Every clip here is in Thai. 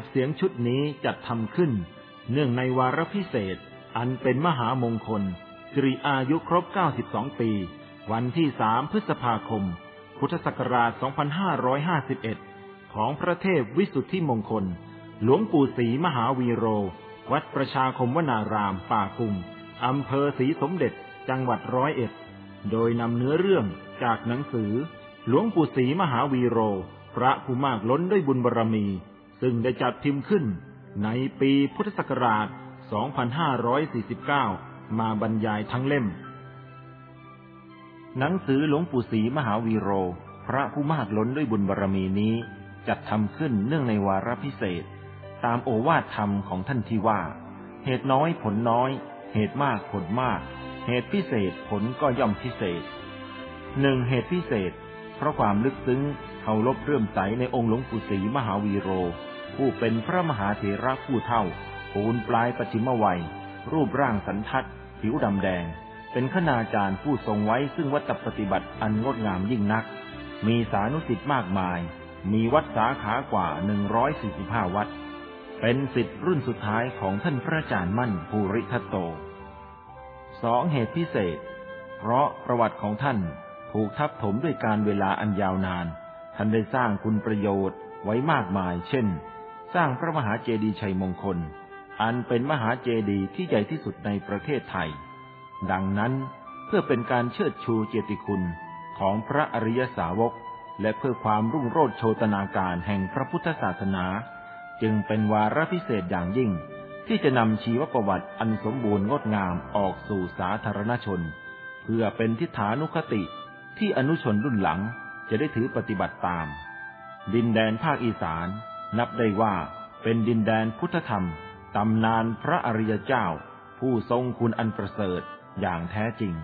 บเสียงชุดนี้จัดทำขึ้น เนื่องในวาระพิเศษ อันเป็นมหามงคลสิริอายุครบ 92 ปี วันที่ 3 พฤษภาคม พุทธศักราช 2551 ของพระเทพวิสุทธิมงคล หลวงปู่ศรีมหาวีโร วัดประชาคมวนาราม ป่ากุมอำเภอศรีสมเด็จ จังหวัดร้อยเอ็ด โดยนำเนื้อเรื่องจากหนังสือ หลวงปู่ศรีมหาวีโร พระผู้มากล้นด้วยบุญบารรมี ซึ่งได้จัดพิมพ์ขึ้นในปีพุทธศักราช 2549 มาบรรยายทั้งเล่ม หนังสือหลวงปู่ศรีมหาวีโร พระผู้มากล้นด้วยบุญบารรมีนี้ จัดทำขึ้นเนื่องในวาระพิเศษ ตามโอวาทธรรมของท่านที่ว่า เหตุน้อยผลน้อย เหตุมากผลมาก เหตุพิเศษผลก็ย่อมพิเศษหนึ่งเหตุพิเศษ เพราะความลึกซึ้งเคารพเรื่มใสในองค์หลวงปู่ศรีมหาวีโร ผู้เป็นพระมหาเถระผู้เท่าปูนปลายปจิมวัย รูปร่างสันทัด ผิวดำแดง เป็นขณาจารย์ผู้ทรงไว้ซึ่งวัตปฏิบัติอันงดงามยิ่งนัก มีสานุสิทธิ์มากมาย มีวัดสาขากว่า 145 วัด เป็นสิทธิ์รุ่นสุดท้ายของท่านพระอาจารย์มั่นภูริทัตโตสองเหตุพิเศษ เพราะประวัติของท่านถูกทับถมด้วยการเวลาอันยาวนาน ท่านได้สร้างคุณประโยชน์ไว้มากมาย เช่น สร้างพระมหาเจดีย์ชัยมงคล อันเป็นมหาเจดีย์ที่ใหญ่ที่สุดในประเทศไทย ดังนั้นเพื่อเป็นการเชิดชูเกียรติคุณของพระอริยสาวก และเพื่อความรุ่งโรจน์โชตนาการแห่งพระพุทธศาสนา จึงเป็นวาระพิเศษอย่างยิ่ง ที่จะนำชีวประวัติอันสมบูรณ์งดงามออกสู่สาธารณชน เพื่อเป็นทิฏฐานุคติที่อนุชนรุ่นหลังจะได้ถือปฏิบัติตาม ดินแดนภาคอีสาน นับได้ว่าเป็นดินแดนพุทธธรรม ตำนานพระอริยเจ้า ผู้ทรงคุณอันประเสริฐอย่างแท้จริง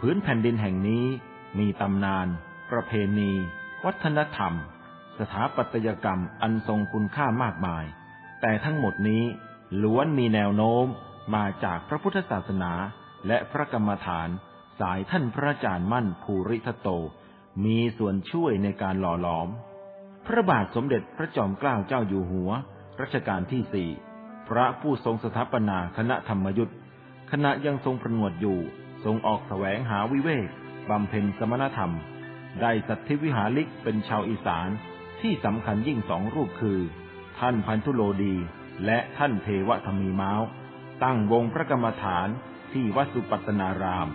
พื้นแผ่นดินแห่งนี้มีตำนาน ประเพณี วัฒนธรรม สถาปัตยกรรมอันทรงคุณค่ามากมาย แต่ทั้งหมดนี้ล้วนมีแนวโน้มมาจากพระพุทธศาสนาและพระกรรมฐานสายท่านพระอาจารย์มั่นภูริทตโต มีส่วนช่วยในการหล่อหลอม พระบาทสมเด็จพระจอมเกล้าเจ้าอยู่หัว รัชกาลที่สี่พระผู้ทรงสถาปนาคณะธรรมยุทธ์ขณะยังทรงประนวดอยู่ ทรงออกแสวงหาวิเวกบำเพ็ญสมณธรรม ได้สัตธิวิหาริกเป็นชาวอีสานที่สำคัญยิ่งสองรูปคือ ท่านพันธุโลดีและท่านเทวธรรมีเม้าตั้งวงพระกรรมฐานที่วัดสุปัตนาราม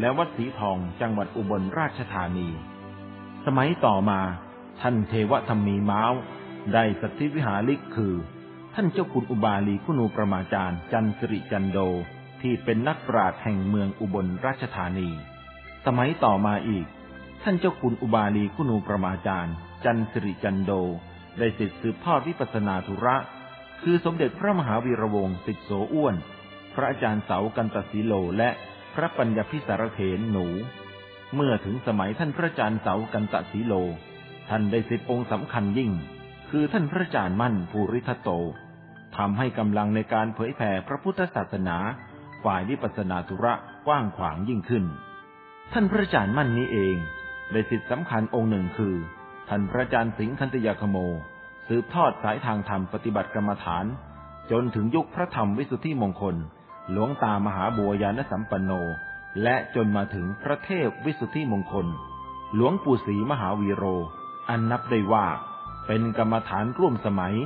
และวัดสีทองจังหวัดอุบลราชธานี สมัยต่อมา ท่านเทวธรรมีม้าได้สัตธิวิหาริกคือ ท่านเจ้าคุณอุบาลีคุนูประมาจารย์จันสิริจันโดที่เป็นนักปราชญ์แห่งเมืองอุบลราชธานี สมัยต่อมาอีก ท่านเจ้าคุณอุบาลีคุนูประมาจารย์ จันสิริจันโดได้สิทธิสืบทอดวิปัสนาธุระ คือสมเด็จพระมหาวีระวงศ์สิทธิโสอ้วน พระอาจารย์เสากันตสีโลและพระปัญญพิสารเถนหนู เมื่อถึงสมัยท่านพระอาจารย์เสากันตสีโล ท่านได้สิทธิองค์สำคัญยิ่ง คือท่านพระอาจารย์มั่นภูริทัตโตทำให้กำลังในการเผยแผ่พระพุทธศาสนา ฝ่ายวิปัสสนาธุระกว้างขวางยิ่งขึ้น ท่านพระอาจารย์มั่นนี้เอง ได้สิทธิสำคัญองค์หนึ่งคือ ท่านพระอาจารย์สิงคันตยาคโม สืบทอดสายทางธรรมปฏิบัติกรรมฐาน จนถึงยุคพระธรรมวิสุทธิมงคล หลวงตามหาบัวยานสัมปันโน และจนมาถึงพระเทพวิสุทธิมงคล หลวงปู่ศรีมหาวีโร อันนับได้ว่า เป็นกรรมฐานร่วมสมัย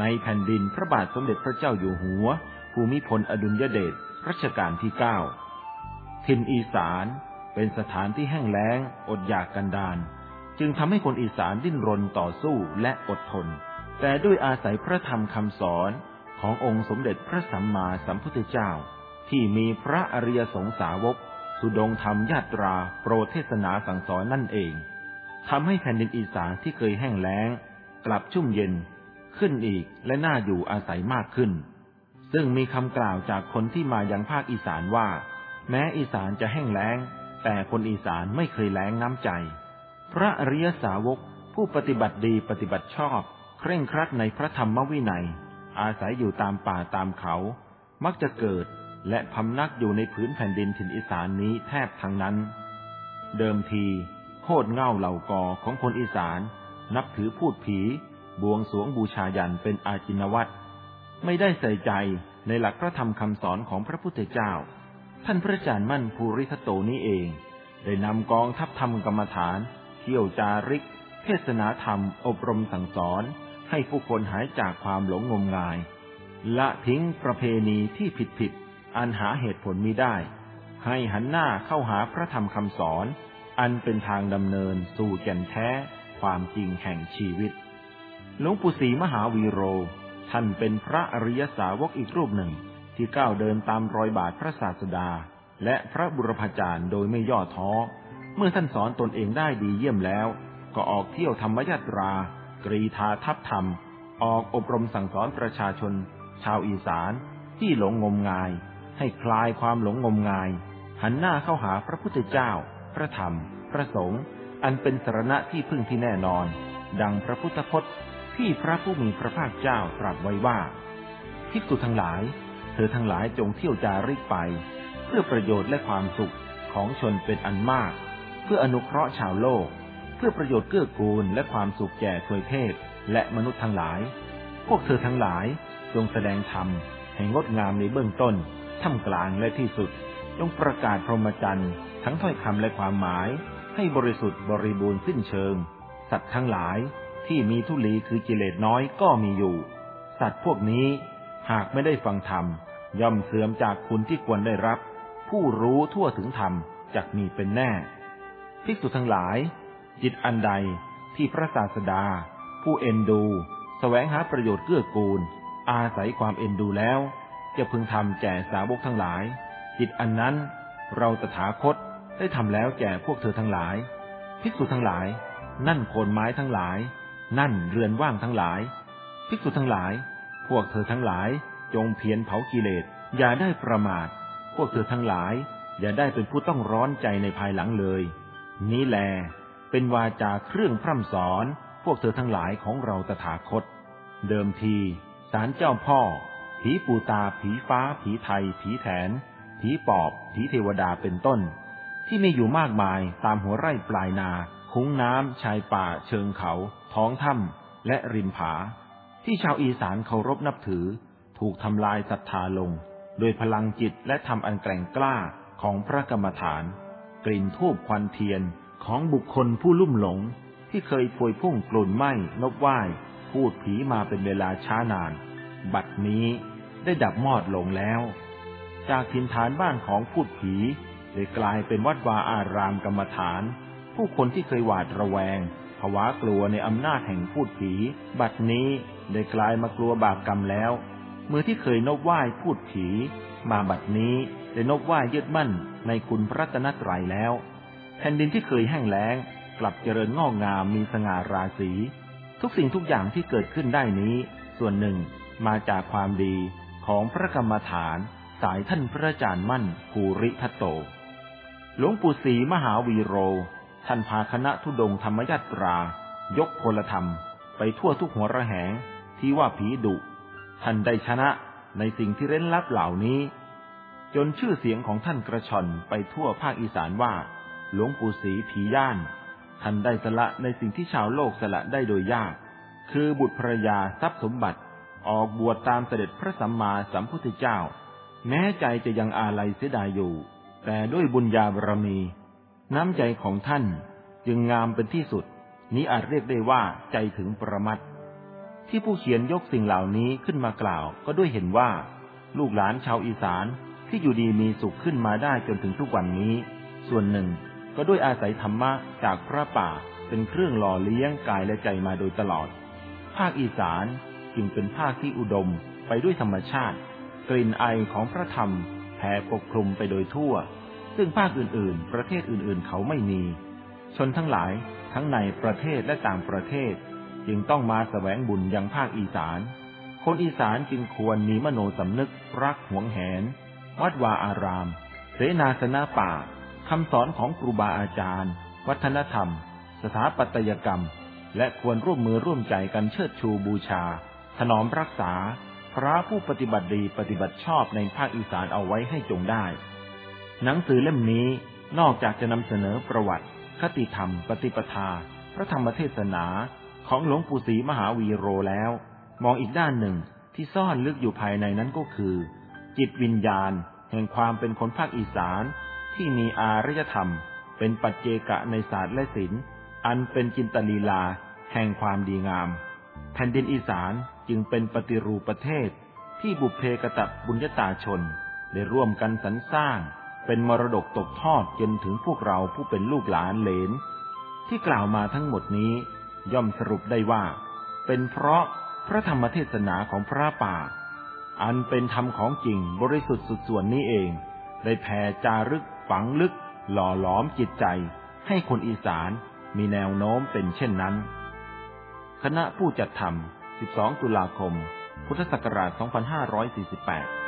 ในแผ่นดินพระบาทสมเด็จพระเจ้าอยู่หัว ภูมิพลอดุลยเดชรัชกาลที่เก้าทินอีสานเป็นสถานที่แห้งแล้ง อดอยากกันดานจึงทำให้คนอีสานดิ้นรนต่อสู้และอดทน แต่ด้วยอาศัยพระธรรมคำสอนขององค์สมเด็จพระสัมมาสัมพุทธเจ้า ที่มีพระอริยสงสาวกสุดงธรรมญาตราโปรเทศนาสั่งสอนนั่นเอง ทำให้แผ่นดินอีสานที่เคยแห้งแล้ง กลับชุ่มเย็นขึ้นอีกและน่าอยู่อาศัยมากขึ้น ซึ่งมีคำกล่าวจากคนที่มายังภาคอีสานว่า แม้อีสานจะแห้งแล้ง แต่คนอีสานไม่เคยแล้งน้ำใจ พระอริยสาวกผู้ปฏิบัติดีปฏิบัติชอบ เคร่งครัดในพระธรรมวินัย อาศัยอยู่ตามป่าตามเขา มักจะเกิดและพำนักอยู่ในพื้นแผ่นดินถิ่นอีสานนี้แทบทั้งนั้น เดิมที โคดเง่าเหล่ากอของคนอีสาน นับถือพูดผี บวงสวงบูชายันเป็นอาจินวัตรไม่ได้ใส่ใจในหลักพระธรรมคำสอนของพระพุทธเจ้า ท่านพระอาจารย์มั่นภูริทัตโตนี้เอง ได้นำกองทัพธรรมกรรมฐาน เที่ยวจาริก เทศนาธรรม อบรมสั่งสอน ให้ผู้คนหายจากความหลงงมงาย ละทิ้งประเพณีที่ผิดผิดอันหาเหตุผลมิได้ ให้หันหน้าเข้าหาพระธรรมคำสอน อันเป็นทางดำเนินสู่แก่นแท้ความจริงแห่งชีวิต หลวงปู่ศรีมหาวีโร ท่านเป็นพระอริยสาวกอีกรูปหนึ่งที่ก้าวเดินตามรอยบาทพระศาสดา และพระบุรพจารย์โดยไม่ย่อท้อ เมื่อท่านสอนตนเองได้ดีเยี่ยมแล้ว ก็ออกเที่ยวธรรมยาตรา กรีธาทัพธรรม ออกอบรมสั่งสอนประชาชน ชาวอีสานที่หลงงมงาย ให้คลายความหลงงมงาย หันหน้าเข้าหาพระพุทธเจ้า พระธรรม พระสงฆ์อันเป็นสรณะที่พึ่งที่แน่นอน ดังพระพุทธพจน์ที่พระผู้มีพระภาคเจ้าตรัสไว้ว่าภิกษุทั้งหลาย เธอทั้งหลายจงเที่ยวจาริกไป เพื่อประโยชน์และความสุขของชนเป็นอันมาก เพื่ออนุเคราะห์ชาวโลก เพื่อประโยชน์เกื้อกูลและความสุขแก่ทวยเทพและมนุษย์ทั้งหลาย พวกเธอทั้งหลายจงแสดงธรรมแห่งงดงามในเบื้องต้นท่ามกลางและที่สุด จงประกาศพรหมจรรย์ ทั้งถ้อยคำและความหมาย ให้บริสุทธิ์บริบูรณ์สิ้นเชิง สัตว์ทั้งหลายที่มีทุลีคือกิเลสน้อยก็มีอยู่ สัตว์พวกนี้หากไม่ได้ฟังธรรม ย่อมเสื่อมจากคุณที่ควรได้รับ ผู้รู้ทั่วถึงธรรมจักมีเป็นแน่ ภิกษุทั้งหลาย จิตอันใดที่พระศาสดา ผู้เอ็นดูสแสวงหาประโยชน์เกื้อกูล อาศัยความเอ็นดูแล้ว จะพึงทำแก่สาวกทั้งหลาย จิตอันนั้นเราตถาคต ได้ทำแล้วแก่พวกเธอทั้งหลาย ภิกษุทั้งหลาย นั่นโคนไม้ทั้งหลาย นั่นเรือนว่างทั้งหลาย ภิกษุทั้งหลาย พวกเธอทั้งหลาย จงเพียรเผากิเลส อย่าได้ประมาท พวกเธอทั้งหลาย อย่าได้เป็นผู้ต้องร้อนใจในภายหลังเลย นี้แล เป็นวาจาเครื่องพร่ำสอน พวกเธอทั้งหลายของเราตถาคต เดิมทีสารเจ้าพ่อ ผีปูตา ผีฟ้า ผีไทย ผีแถน ผีปอบ ผีเทวดาเป็นต้น ที่มีอยู่มากมายตามหัวไร่ปลายนา คุ้งน้ำชายป่า เชิงเขา ท้องถ้ำและริมผา ที่ชาวอีสานเคารพนับถือ ถูกทำลายศรัทธาลง โดยพลังจิตและทำอันแกร่งกล้าของพระกรรมฐาน กลิ่นทูบควันเทียนของบุคคลผู้ลุ่มหลง ที่เคยพวยพุ่งกลุ่นไหมนบไหว้พูดผีมาเป็นเวลาช้านาน บัดนี้ได้ดับมอดลงแล้ว จากถิ่นฐานบ้านของพูดผี ได้กลายเป็นวัดวาอารามกรรมฐาน ผู้คนที่เคยหวาดระแวงภาวะกลัวในอำนาจแห่งพูดผี บัดนี้ได้กลายมากลัวบาปกรรมแล้วเมื่อที่เคยนบไหว้พูดผี มาบัดนี้ได้นบไหว้ยึดมั่นในคุณพระตนตรัยแล้ว แผ่นดินที่เคยแห้งแล้ง กลับเจริญงอกงามมีสง่าราศี ทุกสิ่งทุกอย่างที่เกิดขึ้นได้นี้ ส่วนหนึ่งมาจากความดีของพระกรรมฐาน สายท่านพระอาจารย์มั่นภูริทัตโต หลวงปู่ศรีมหาวีโร ท่านพาคณะทุดงธรรมยัตรา ยกพลธรรม ไปทั่วทุกหัวระแหงที่ว่าผีดุ ท่านได้ชนะในสิ่งที่เร้นลับเหล่านี้ จนชื่อเสียงของท่านกระชอนไปทั่วภาคอีสานว่า หลวงปู่ศรีผีย่าน ท่านได้สละในสิ่งที่ชาวโลกสละได้โดยยาก คือบุตรภรยาทรัพย์สมบัติออกบวชตามเสด็จพระสัมมาสัมพุทธเจ้า แม้ใจจะยังอาลัยเสียดายอยู่ แต่ด้วยบุญญาบารมี น้ำใจของท่านจึงงามเป็นที่สุด นี้อาจเรียกได้ว่าใจถึงประมัดที่ผู้เขียนยกสิ่งเหล่านี้ขึ้นมากล่าวก็ด้วยเห็นว่า ลูกหลานชาวอีสานที่อยู่ดีมีสุขขึ้นมาได้จนถึงทุกวันนี้ ส่วนหนึ่งก็ด้วยอาศัยธรรมะจากพระป่าเป็นเครื่องหล่อเลี้ยงกายและใจมาโดยตลอด ภาคอีสานจึงเป็นภาคที่อุดมไปด้วยธรรมชาติ กลิ่นไอของพระธรรม แผ่ปกคลุมไปโดยทั่ว ซึ่งภาคอื่นๆ ประเทศอื่นๆ เขาไม่มี ชนทั้งหลายทั้งในประเทศและต่างประเทศ จึงต้องมาสแสวงบุญยังภาคอีสาน คนอีสานจึงควรมีมโนสำนึกรักหวงแหน วัดวาอาราม เสนาสนะป่าคำสอนของครูบาอาจารย์ วัฒนธรรม สถาปัตยกรรม และควรร่วมมือร่วมใจกันเชิดชูบูชา ถนอมรักษา ระผู้ปฏิบัติดีปฏิบัติชอบในภาคอีสานเอาไว้ให้จงได้ หนังสือเล่มนี้นอกจากจะนำเสนอประวัติ คติธรรม ปฏิปทา พระธรรมเทศนาของหลวงปู่ศรีมหาวีโรแล้ว มองอีกด้านหนึ่งที่ซ่อนลึกอยู่ภายในนั้นก็คือ จิตวิญญาณ แห่งความเป็นคนภาคอีสาน ที่มีอารยธรรม เป็นปัจเจกะในศาสตร์และศิลป์อันเป็นจินตลีลา แห่งความดีงาม แผ่นดินอีสาน จึงเป็นปฏิรูปประเทศที่บุพเพกตะบุญญาตาชน ได้ร่วมกันสรรสร้าง เป็นมรดกตกทอดจนถึงพวกเราผู้เป็นลูกหลานเหลน ที่กล่าวมาทั้งหมดนี้ ย่อมสรุปได้ว่า เป็นเพราะพระธรรมเทศนาของพระป่า อันเป็นธรรมของจริงบริสุทธิ์สุดส่วนนี้เอง ได้แผ่จารึกฝังลึก หล่อหลอมจิตใจ ให้คนอีสานมีแนวโน้มเป็นเช่นนั้น คณะผู้จัดทำ 12 ตุลาคม พุทธศักราช 2548